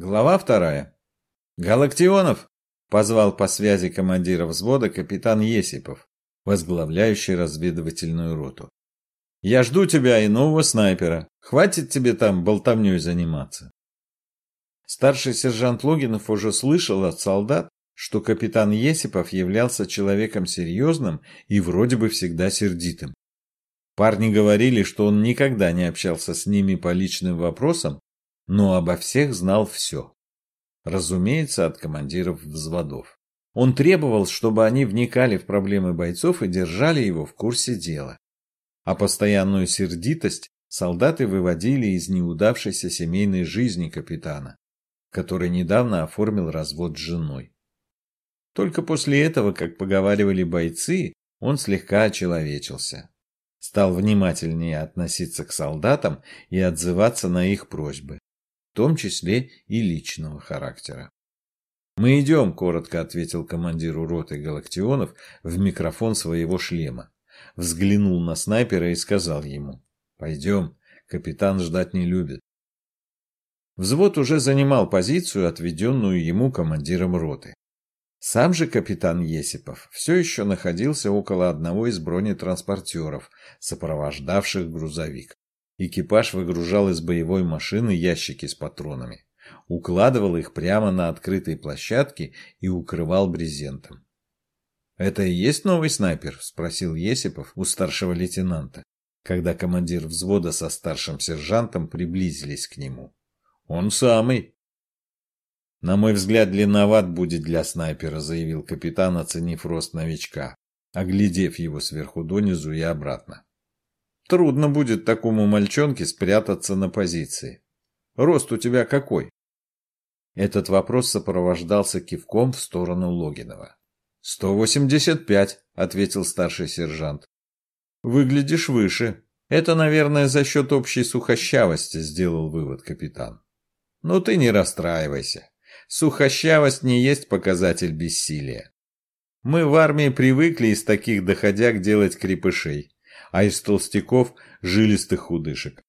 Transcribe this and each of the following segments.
Глава вторая. «Галактионов!» — позвал по связи командира взвода капитан Есипов, возглавляющий разведывательную роту. «Я жду тебя и нового снайпера. Хватит тебе там болтовней заниматься». Старший сержант Логинов уже слышал от солдат, что капитан Есипов являлся человеком серьезным и вроде бы всегда сердитым. Парни говорили, что он никогда не общался с ними по личным вопросам, но обо всех знал все. Разумеется, от командиров взводов. Он требовал, чтобы они вникали в проблемы бойцов и держали его в курсе дела. А постоянную сердитость солдаты выводили из неудавшейся семейной жизни капитана, который недавно оформил развод с женой. Только после этого, как поговаривали бойцы, он слегка очеловечился. Стал внимательнее относиться к солдатам и отзываться на их просьбы том числе и личного характера. «Мы идем», — коротко ответил командиру роты Галактионов в микрофон своего шлема. Взглянул на снайпера и сказал ему, «Пойдем, капитан ждать не любит». Взвод уже занимал позицию, отведенную ему командиром роты. Сам же капитан Есипов все еще находился около одного из бронетранспортеров, сопровождавших грузовик. Экипаж выгружал из боевой машины ящики с патронами, укладывал их прямо на открытой площадке и укрывал брезентом. «Это и есть новый снайпер?» – спросил Есипов у старшего лейтенанта, когда командир взвода со старшим сержантом приблизились к нему. «Он самый!» «На мой взгляд, длинноват будет для снайпера», – заявил капитан, оценив рост новичка, оглядев его сверху донизу и обратно. Трудно будет такому мальчонке спрятаться на позиции. Рост у тебя какой? Этот вопрос сопровождался кивком в сторону Логинова. «Сто восемьдесят пять», — ответил старший сержант. «Выглядишь выше. Это, наверное, за счет общей сухощавости», — сделал вывод капитан. «Но ты не расстраивайся. Сухощавость не есть показатель бессилия. Мы в армии привыкли из таких доходяг делать крепышей а из толстяков – жилистых худышек.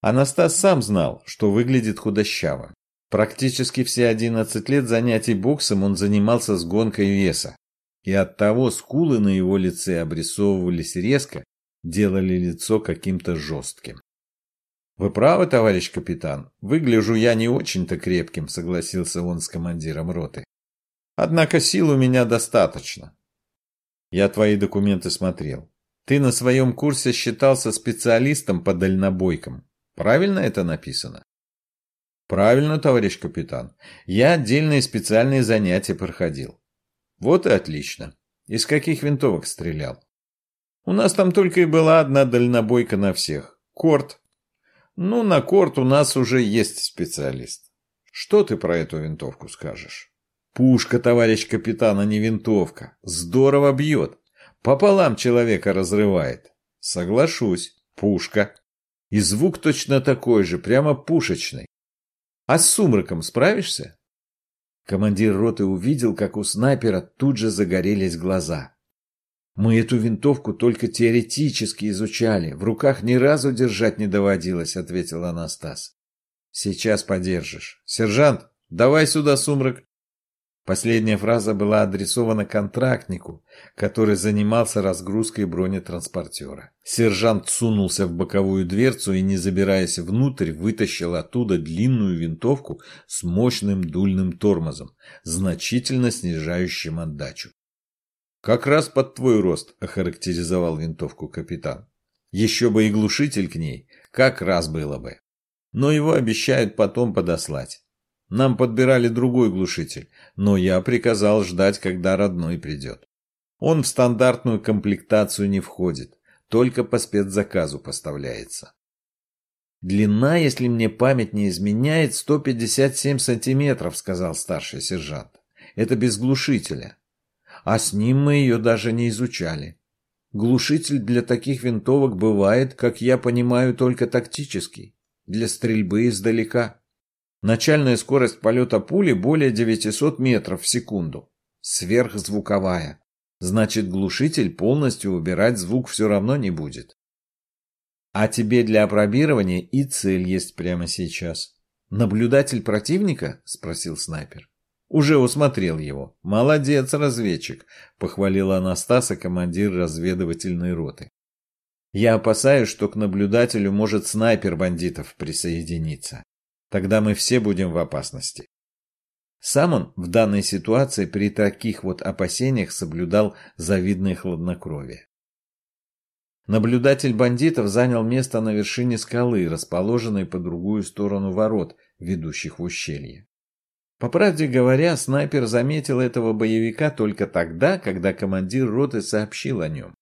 Анастас сам знал, что выглядит худощаво. Практически все 11 лет занятий боксом он занимался с гонкой веса. И оттого скулы на его лице обрисовывались резко, делали лицо каким-то жестким. «Вы правы, товарищ капитан. Выгляжу я не очень-то крепким», — согласился он с командиром роты. «Однако сил у меня достаточно. Я твои документы смотрел. Ты на своем курсе считался специалистом по дальнобойкам. Правильно это написано? Правильно, товарищ капитан. Я отдельные специальные занятия проходил. Вот и отлично. Из каких винтовок стрелял? У нас там только и была одна дальнобойка на всех. Корт. Ну, на корт у нас уже есть специалист. Что ты про эту винтовку скажешь? Пушка, товарищ капитан, а не винтовка. Здорово бьет. Пополам человека разрывает. Соглашусь, пушка. И звук точно такой же, прямо пушечный. А с сумраком справишься? Командир роты увидел, как у снайпера тут же загорелись глаза. Мы эту винтовку только теоретически изучали, в руках ни разу держать не доводилось, ответил Анастас. Сейчас подержишь. Сержант, давай сюда сумрак. Последняя фраза была адресована контрактнику, который занимался разгрузкой бронетранспортера. Сержант сунулся в боковую дверцу и, не забираясь внутрь, вытащил оттуда длинную винтовку с мощным дульным тормозом, значительно снижающим отдачу. «Как раз под твой рост», – охарактеризовал винтовку капитан. «Еще бы и глушитель к ней, как раз было бы. Но его обещают потом подослать. Нам подбирали другой глушитель, но я приказал ждать, когда родной придет. Он в стандартную комплектацию не входит, только по спецзаказу поставляется. «Длина, если мне память не изменяет, 157 сантиметров», — сказал старший сержант. «Это без глушителя. А с ним мы ее даже не изучали. Глушитель для таких винтовок бывает, как я понимаю, только тактический, для стрельбы издалека». Начальная скорость полета пули более 900 метров в секунду. Сверхзвуковая. Значит, глушитель полностью убирать звук все равно не будет. А тебе для опробирования и цель есть прямо сейчас. Наблюдатель противника? Спросил снайпер. Уже усмотрел его. Молодец, разведчик, похвалила Анастаса, командир разведывательной роты. Я опасаюсь, что к наблюдателю может снайпер бандитов присоединиться. Тогда мы все будем в опасности. Сам он в данной ситуации при таких вот опасениях соблюдал завидное хладнокровие. Наблюдатель бандитов занял место на вершине скалы, расположенной по другую сторону ворот, ведущих в ущелье. По правде говоря, снайпер заметил этого боевика только тогда, когда командир роты сообщил о нем.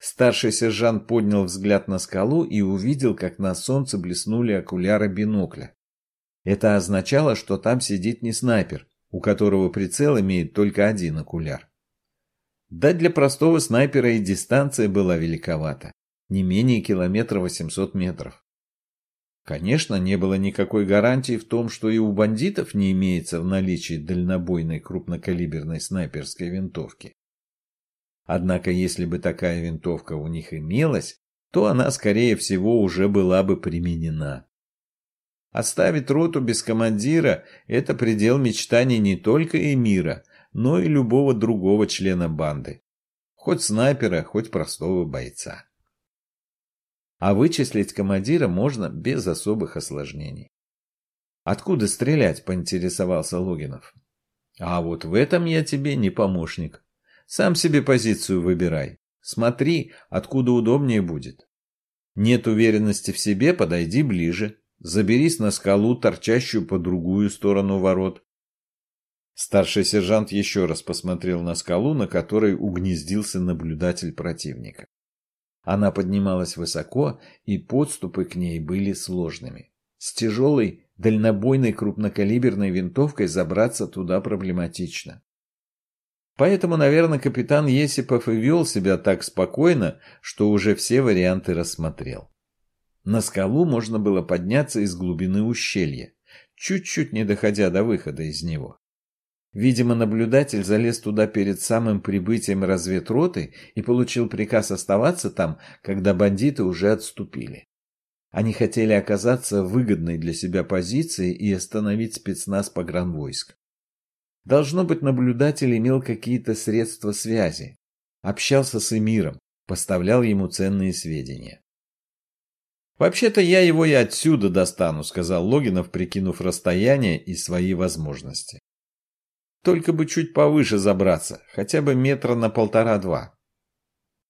Старший сержант поднял взгляд на скалу и увидел, как на солнце блеснули окуляры бинокля. Это означало, что там сидит не снайпер, у которого прицел имеет только один окуляр. Да для простого снайпера и дистанция была великовата, не менее километра 800 метров. Конечно, не было никакой гарантии в том, что и у бандитов не имеется в наличии дальнобойной крупнокалиберной снайперской винтовки. Однако, если бы такая винтовка у них имелась, то она, скорее всего, уже была бы применена. Оставить роту без командира – это предел мечтаний не только эмира, но и любого другого члена банды. Хоть снайпера, хоть простого бойца. А вычислить командира можно без особых осложнений. «Откуда стрелять?» – поинтересовался Логинов. «А вот в этом я тебе не помощник. Сам себе позицию выбирай. Смотри, откуда удобнее будет. Нет уверенности в себе, подойди ближе. Заберись на скалу, торчащую по другую сторону ворот. Старший сержант еще раз посмотрел на скалу, на которой угнездился наблюдатель противника. Она поднималась высоко, и подступы к ней были сложными. С тяжелой, дальнобойной крупнокалиберной винтовкой забраться туда проблематично. Поэтому, наверное, капитан Есипов и вел себя так спокойно, что уже все варианты рассмотрел. На скалу можно было подняться из глубины ущелья, чуть-чуть не доходя до выхода из него. Видимо, наблюдатель залез туда перед самым прибытием разведроты и получил приказ оставаться там, когда бандиты уже отступили. Они хотели оказаться в выгодной для себя позиции и остановить спецназ погранвойск. Должно быть, наблюдатель имел какие-то средства связи. Общался с эмиром, поставлял ему ценные сведения. «Вообще-то я его и отсюда достану», — сказал Логинов, прикинув расстояние и свои возможности. «Только бы чуть повыше забраться, хотя бы метра на полтора-два».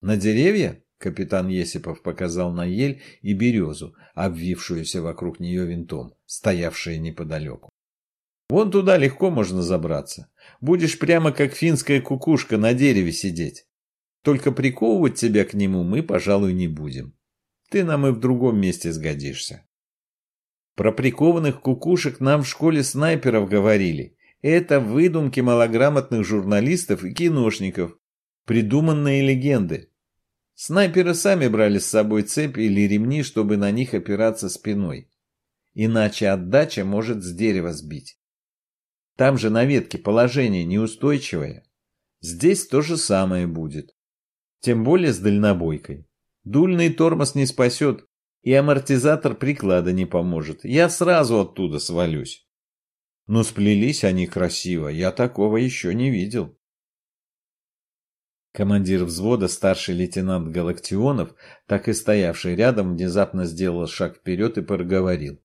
«На деревья?» — капитан Есипов показал на ель и березу, обвившуюся вокруг нее винтом, стоявшие неподалеку. Вон туда легко можно забраться. Будешь прямо как финская кукушка на дереве сидеть. Только приковывать тебя к нему мы, пожалуй, не будем. Ты нам и в другом месте сгодишься. Про прикованных кукушек нам в школе снайперов говорили. Это выдумки малограмотных журналистов и киношников. Придуманные легенды. Снайперы сами брали с собой цепи или ремни, чтобы на них опираться спиной. Иначе отдача может с дерева сбить. Там же на ветке положение неустойчивое. Здесь то же самое будет. Тем более с дальнобойкой. Дульный тормоз не спасет, и амортизатор приклада не поможет. Я сразу оттуда свалюсь. Но сплелись они красиво, я такого еще не видел. Командир взвода, старший лейтенант Галактионов, так и стоявший рядом, внезапно сделал шаг вперед и проговорил.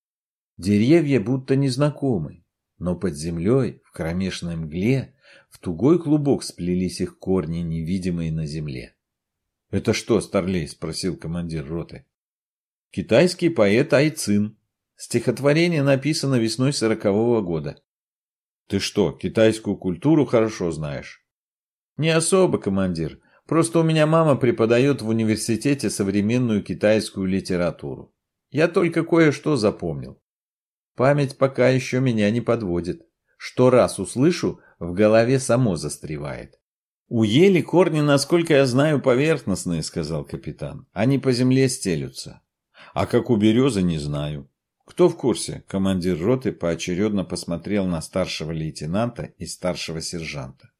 Деревья будто незнакомы но под землей, в кромешной мгле, в тугой клубок сплелись их корни, невидимые на земле. — Это что, Старлей? — спросил командир роты. — Китайский поэт Айцин. Стихотворение написано весной сорокового года. — Ты что, китайскую культуру хорошо знаешь? — Не особо, командир. Просто у меня мама преподает в университете современную китайскую литературу. Я только кое-что запомнил. Память пока еще меня не подводит. Что раз услышу, в голове само застревает. «У ели корни, насколько я знаю, поверхностные», — сказал капитан. «Они по земле стелются. А как у березы, не знаю». «Кто в курсе?» — командир роты поочередно посмотрел на старшего лейтенанта и старшего сержанта.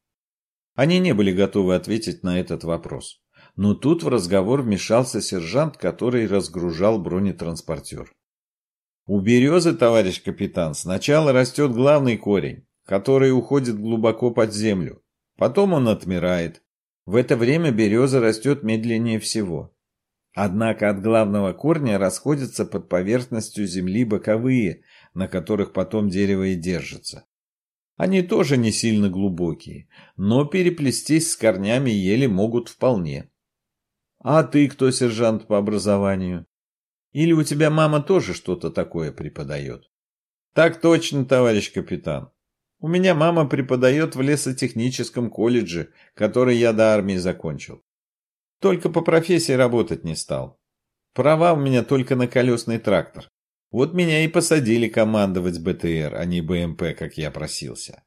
Они не были готовы ответить на этот вопрос. Но тут в разговор вмешался сержант, который разгружал бронетранспортер. У березы, товарищ капитан, сначала растет главный корень, который уходит глубоко под землю. Потом он отмирает. В это время береза растет медленнее всего. Однако от главного корня расходятся под поверхностью земли боковые, на которых потом дерево и держится. Они тоже не сильно глубокие, но переплестись с корнями ели могут вполне. А ты кто, сержант, по образованию? Или у тебя мама тоже что-то такое преподает? Так точно, товарищ капитан. У меня мама преподает в лесотехническом колледже, который я до армии закончил. Только по профессии работать не стал. Права у меня только на колесный трактор. Вот меня и посадили командовать БТР, а не БМП, как я просился.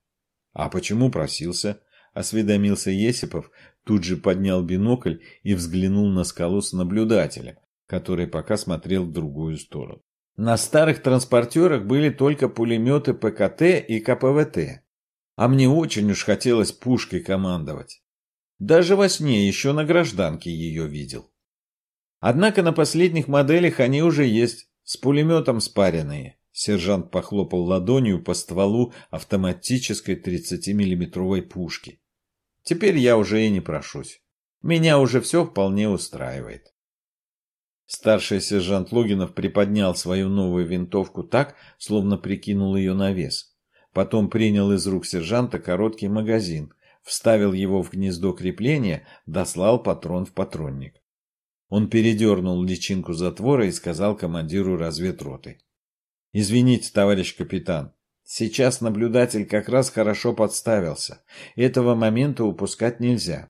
А почему просился? Осведомился Есипов, тут же поднял бинокль и взглянул на скалу с наблюдателем, который пока смотрел в другую сторону. На старых транспортерах были только пулеметы ПКТ и КПВТ. А мне очень уж хотелось пушкой командовать. Даже во сне еще на гражданке ее видел. Однако на последних моделях они уже есть, с пулеметом спаренные. Сержант похлопал ладонью по стволу автоматической 30-миллиметровой пушки. Теперь я уже и не прошусь. Меня уже все вполне устраивает. Старший сержант Логинов приподнял свою новую винтовку так, словно прикинул ее на вес. Потом принял из рук сержанта короткий магазин, вставил его в гнездо крепления, дослал патрон в патронник. Он передернул личинку затвора и сказал командиру разведроты. «Извините, товарищ капитан, сейчас наблюдатель как раз хорошо подставился. Этого момента упускать нельзя.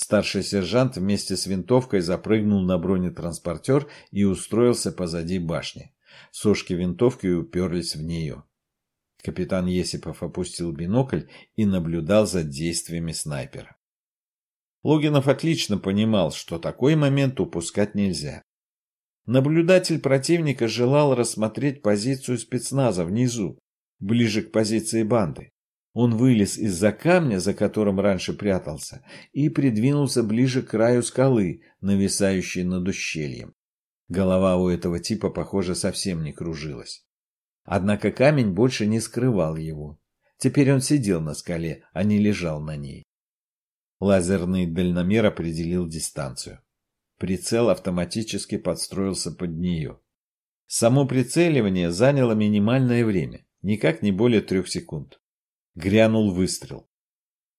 Старший сержант вместе с винтовкой запрыгнул на бронетранспортер и устроился позади башни. Сошки винтовки уперлись в нее. Капитан Есипов опустил бинокль и наблюдал за действиями снайпера. Логинов отлично понимал, что такой момент упускать нельзя. Наблюдатель противника желал рассмотреть позицию спецназа внизу, ближе к позиции банды. Он вылез из-за камня, за которым раньше прятался, и придвинулся ближе к краю скалы, нависающей над ущельем. Голова у этого типа, похоже, совсем не кружилась. Однако камень больше не скрывал его. Теперь он сидел на скале, а не лежал на ней. Лазерный дальномер определил дистанцию. Прицел автоматически подстроился под нее. Само прицеливание заняло минимальное время, никак не более трех секунд. Грянул выстрел.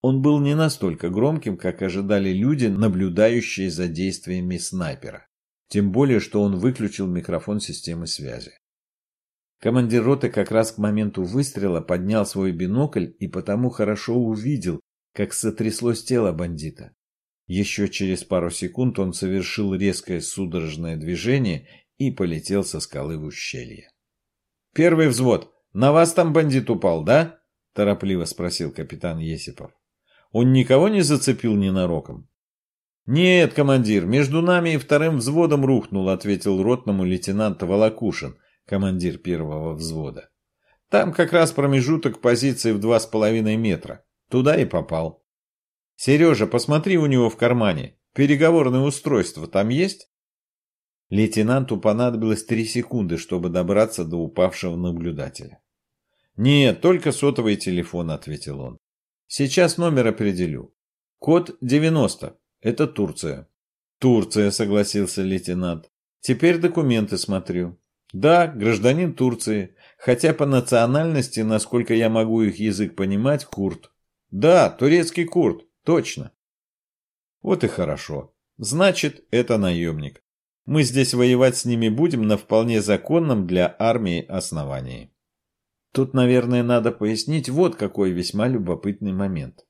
Он был не настолько громким, как ожидали люди, наблюдающие за действиями снайпера. Тем более, что он выключил микрофон системы связи. Командир роты как раз к моменту выстрела поднял свой бинокль и потому хорошо увидел, как сотряслось тело бандита. Еще через пару секунд он совершил резкое судорожное движение и полетел со скалы в ущелье. «Первый взвод! На вас там бандит упал, да?» – торопливо спросил капитан Есипов. «Он никого не зацепил ненароком?» «Нет, командир, между нами и вторым взводом рухнул», – ответил ротному лейтенант Волокушин, командир первого взвода. «Там как раз промежуток позиции в два с половиной метра. Туда и попал». «Сережа, посмотри у него в кармане. Переговорное устройство там есть?» Лейтенанту понадобилось три секунды, чтобы добраться до упавшего наблюдателя. «Нет, только сотовый телефон», — ответил он. «Сейчас номер определю. Код 90. Это Турция». «Турция», — согласился лейтенант. «Теперь документы смотрю». «Да, гражданин Турции, хотя по национальности, насколько я могу их язык понимать, курд». «Да, турецкий курд, точно». «Вот и хорошо. Значит, это наемник. Мы здесь воевать с ними будем на вполне законном для армии основании». Тут, наверное, надо пояснить вот какой весьма любопытный момент.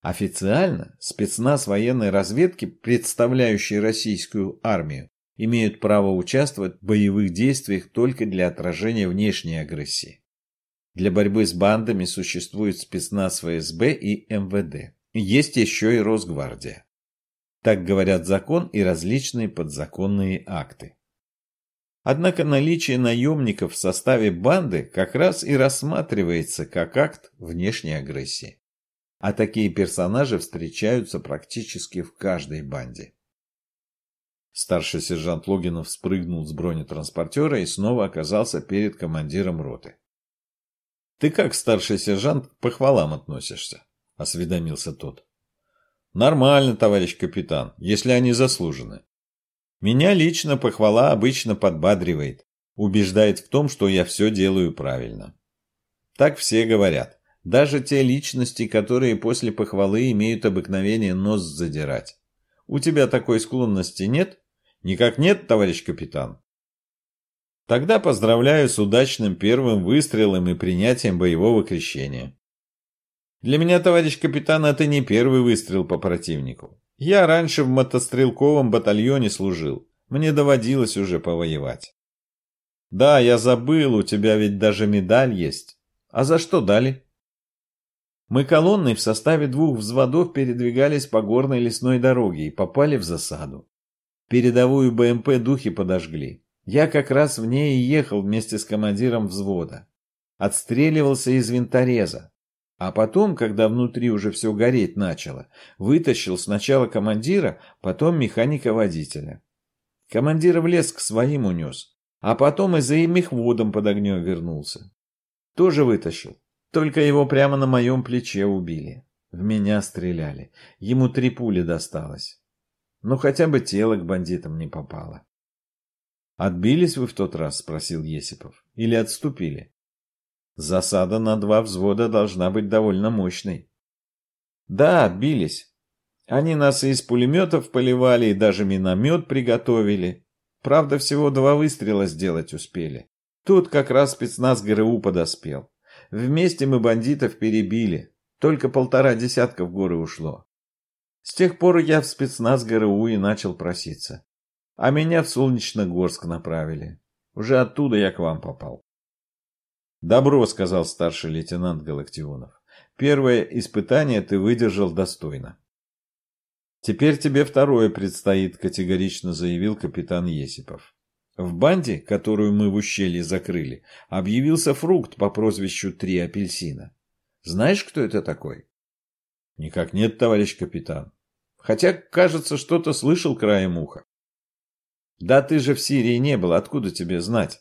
Официально спецназ военной разведки, представляющий российскую армию, имеют право участвовать в боевых действиях только для отражения внешней агрессии. Для борьбы с бандами существует спецназ ФСБ и МВД. Есть еще и Росгвардия. Так говорят закон и различные подзаконные акты. Однако наличие наемников в составе банды как раз и рассматривается как акт внешней агрессии. А такие персонажи встречаются практически в каждой банде. Старший сержант Логинов спрыгнул с бронетранспортера и снова оказался перед командиром роты. «Ты как, старший сержант, к похвалам относишься?» – осведомился тот. «Нормально, товарищ капитан, если они заслужены. Меня лично похвала обычно подбадривает, убеждает в том, что я все делаю правильно. Так все говорят, даже те личности, которые после похвалы имеют обыкновение нос задирать. У тебя такой склонности нет? Никак нет, товарищ капитан. Тогда поздравляю с удачным первым выстрелом и принятием боевого крещения. Для меня, товарищ капитан, это не первый выстрел по противнику. Я раньше в мотострелковом батальоне служил. Мне доводилось уже повоевать. Да, я забыл, у тебя ведь даже медаль есть. А за что дали? Мы колонной в составе двух взводов передвигались по горной лесной дороге и попали в засаду. Передовую БМП духи подожгли. Я как раз в ней и ехал вместе с командиром взвода. Отстреливался из винтореза. А потом, когда внутри уже все гореть начало, вытащил сначала командира, потом механика-водителя. Командира в лес к своим унес, а потом и за им мехводом под огнем вернулся. Тоже вытащил, только его прямо на моем плече убили. В меня стреляли, ему три пули досталось. Но хотя бы тело к бандитам не попало. «Отбились вы в тот раз?» – спросил Есипов. «Или отступили?» «Засада на два взвода должна быть довольно мощной». «Да, отбились. Они нас и из пулеметов поливали, и даже миномет приготовили. Правда, всего два выстрела сделать успели. Тут как раз спецназ ГРУ подоспел. Вместе мы бандитов перебили. Только полтора десятка в горы ушло. С тех пор я в спецназ ГРУ и начал проситься а меня в Солнечногорск направили. Уже оттуда я к вам попал. Добро, сказал старший лейтенант Галактионов. Первое испытание ты выдержал достойно. Теперь тебе второе предстоит, категорично заявил капитан Есипов. В банде, которую мы в ущелье закрыли, объявился фрукт по прозвищу Три апельсина. Знаешь, кто это такой? Никак нет, товарищ капитан. Хотя, кажется, что-то слышал краем уха. Да ты же в Сирии не был, откуда тебе знать?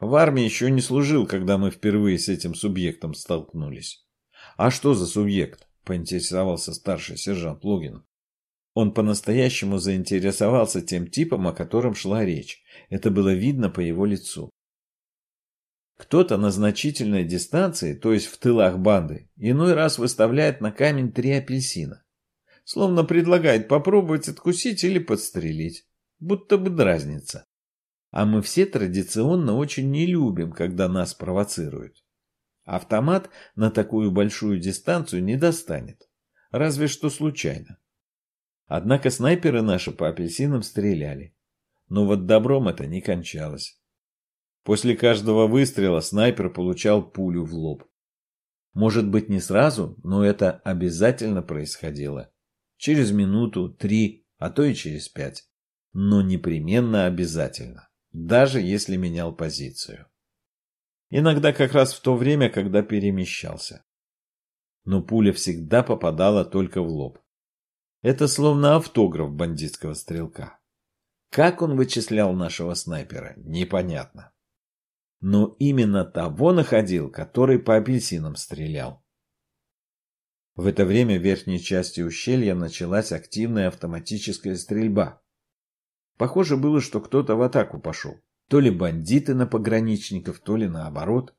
В армии еще не служил, когда мы впервые с этим субъектом столкнулись. А что за субъект? Поинтересовался старший сержант Логин. Он по-настоящему заинтересовался тем типом, о котором шла речь. Это было видно по его лицу. Кто-то на значительной дистанции, то есть в тылах банды, иной раз выставляет на камень три апельсина. Словно предлагает попробовать откусить или подстрелить будто бы дразнится. А мы все традиционно очень не любим, когда нас провоцируют. Автомат на такую большую дистанцию не достанет, разве что случайно. Однако снайперы наши по апельсинам стреляли. Но вот добром это не кончалось. После каждого выстрела снайпер получал пулю в лоб. Может быть не сразу, но это обязательно происходило. Через минуту, три, а то и через пять но непременно обязательно, даже если менял позицию. Иногда как раз в то время, когда перемещался. Но пуля всегда попадала только в лоб. Это словно автограф бандитского стрелка. Как он вычислял нашего снайпера, непонятно. Но именно того находил, который по апельсинам стрелял. В это время в верхней части ущелья началась активная автоматическая стрельба. Похоже было, что кто-то в атаку пошел. То ли бандиты на пограничников, то ли наоборот.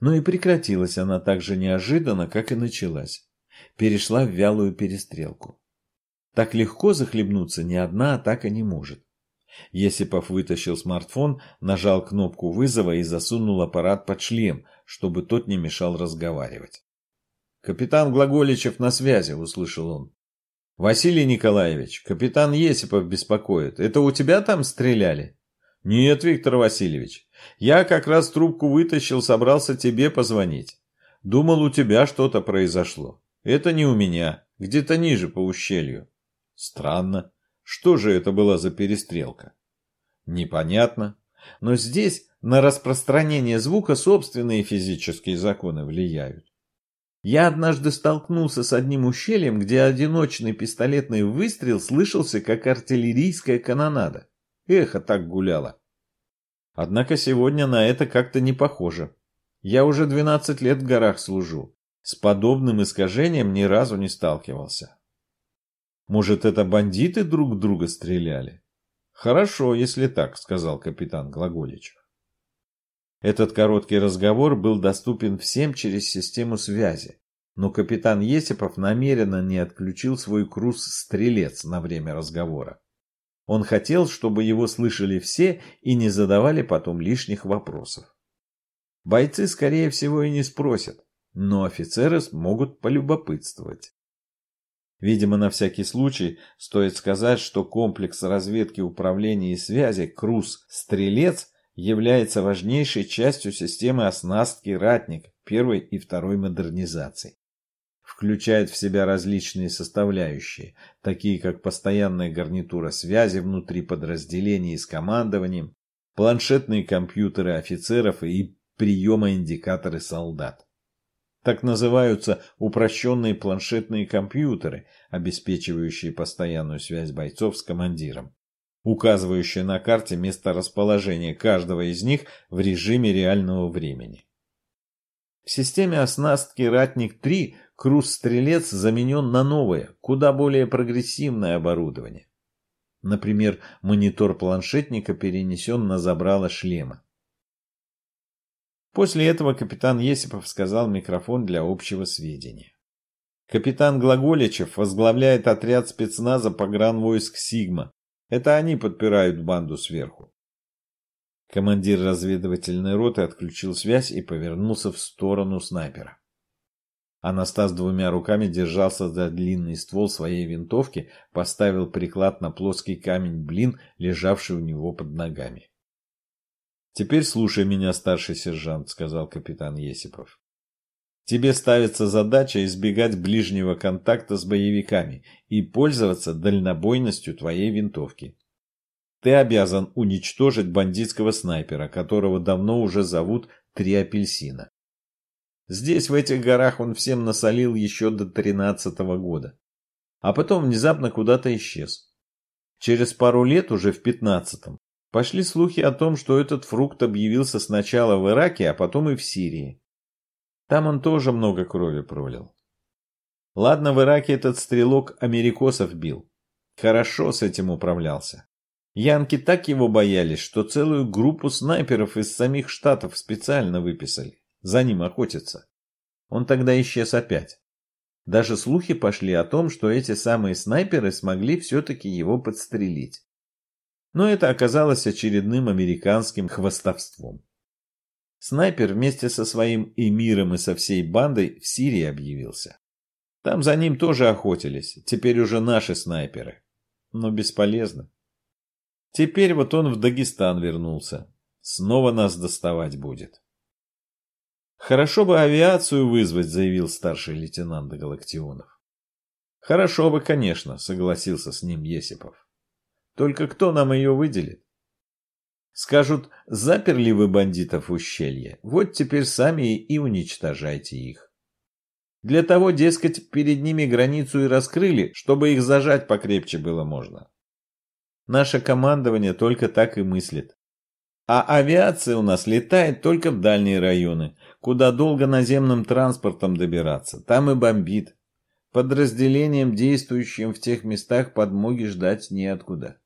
Но и прекратилась она так же неожиданно, как и началась. Перешла в вялую перестрелку. Так легко захлебнуться ни одна атака не может. Есипов вытащил смартфон, нажал кнопку вызова и засунул аппарат под шлем, чтобы тот не мешал разговаривать. «Капитан Глаголичев на связи», — услышал он. «Василий Николаевич, капитан Есипов беспокоит. Это у тебя там стреляли?» «Нет, Виктор Васильевич. Я как раз трубку вытащил, собрался тебе позвонить. Думал, у тебя что-то произошло. Это не у меня, где-то ниже по ущелью». «Странно. Что же это была за перестрелка?» «Непонятно. Но здесь на распространение звука собственные физические законы влияют. Я однажды столкнулся с одним ущельем, где одиночный пистолетный выстрел слышался, как артиллерийская канонада. Эхо так гуляло. Однако сегодня на это как-то не похоже. Я уже 12 лет в горах служу. С подобным искажением ни разу не сталкивался. Может, это бандиты друг друга стреляли? Хорошо, если так, сказал капитан Глаголичев. Этот короткий разговор был доступен всем через систему связи, но капитан Есипов намеренно не отключил свой круз-стрелец на время разговора. Он хотел, чтобы его слышали все и не задавали потом лишних вопросов. Бойцы, скорее всего, и не спросят, но офицеры смогут полюбопытствовать. Видимо, на всякий случай стоит сказать, что комплекс разведки управления и связи «Круз-Стрелец» является важнейшей частью системы оснастки «Ратник» первой и второй модернизации. Включает в себя различные составляющие, такие как постоянная гарнитура связи внутри подразделений с командованием, планшетные компьютеры офицеров и приема-индикаторы солдат. Так называются упрощенные планшетные компьютеры, обеспечивающие постоянную связь бойцов с командиром указывающая на карте месторасположение каждого из них в режиме реального времени. В системе оснастки «Ратник-3» круз-стрелец заменен на новое, куда более прогрессивное оборудование. Например, монитор планшетника перенесен на забрало шлема. После этого капитан Есипов сказал микрофон для общего сведения. Капитан Глаголичев возглавляет отряд спецназа погранвойск «Сигма», это они подпирают банду сверху. Командир разведывательной роты отключил связь и повернулся в сторону снайпера. Анастас двумя руками держался за длинный ствол своей винтовки, поставил приклад на плоский камень блин, лежавший у него под ногами. «Теперь слушай меня, старший сержант», — сказал капитан Есипов. Тебе ставится задача избегать ближнего контакта с боевиками и пользоваться дальнобойностью твоей винтовки. Ты обязан уничтожить бандитского снайпера, которого давно уже зовут Три апельсина. Здесь, в этих горах, он всем насолил еще до тринадцатого года. А потом внезапно куда-то исчез. Через пару лет, уже в пятнадцатом, пошли слухи о том, что этот фрукт объявился сначала в Ираке, а потом и в Сирии. Там он тоже много крови пролил. Ладно, в Ираке этот стрелок америкосов бил. Хорошо с этим управлялся. Янки так его боялись, что целую группу снайперов из самих штатов специально выписали. За ним охотятся. Он тогда исчез опять. Даже слухи пошли о том, что эти самые снайперы смогли все-таки его подстрелить. Но это оказалось очередным американским хвостовством. Снайпер вместе со своим эмиром и со всей бандой в Сирии объявился. Там за ним тоже охотились, теперь уже наши снайперы. Но бесполезно. Теперь вот он в Дагестан вернулся. Снова нас доставать будет. Хорошо бы авиацию вызвать, заявил старший лейтенант Галактионов. Хорошо бы, конечно, согласился с ним Есипов. Только кто нам ее выделит? Скажут, заперли вы бандитов в ущелье, вот теперь сами и уничтожайте их. Для того, дескать, перед ними границу и раскрыли, чтобы их зажать покрепче было можно. Наше командование только так и мыслит. А авиация у нас летает только в дальние районы, куда долго наземным транспортом добираться. Там и бомбит. Подразделениям, действующим в тех местах, подмоги ждать неоткуда.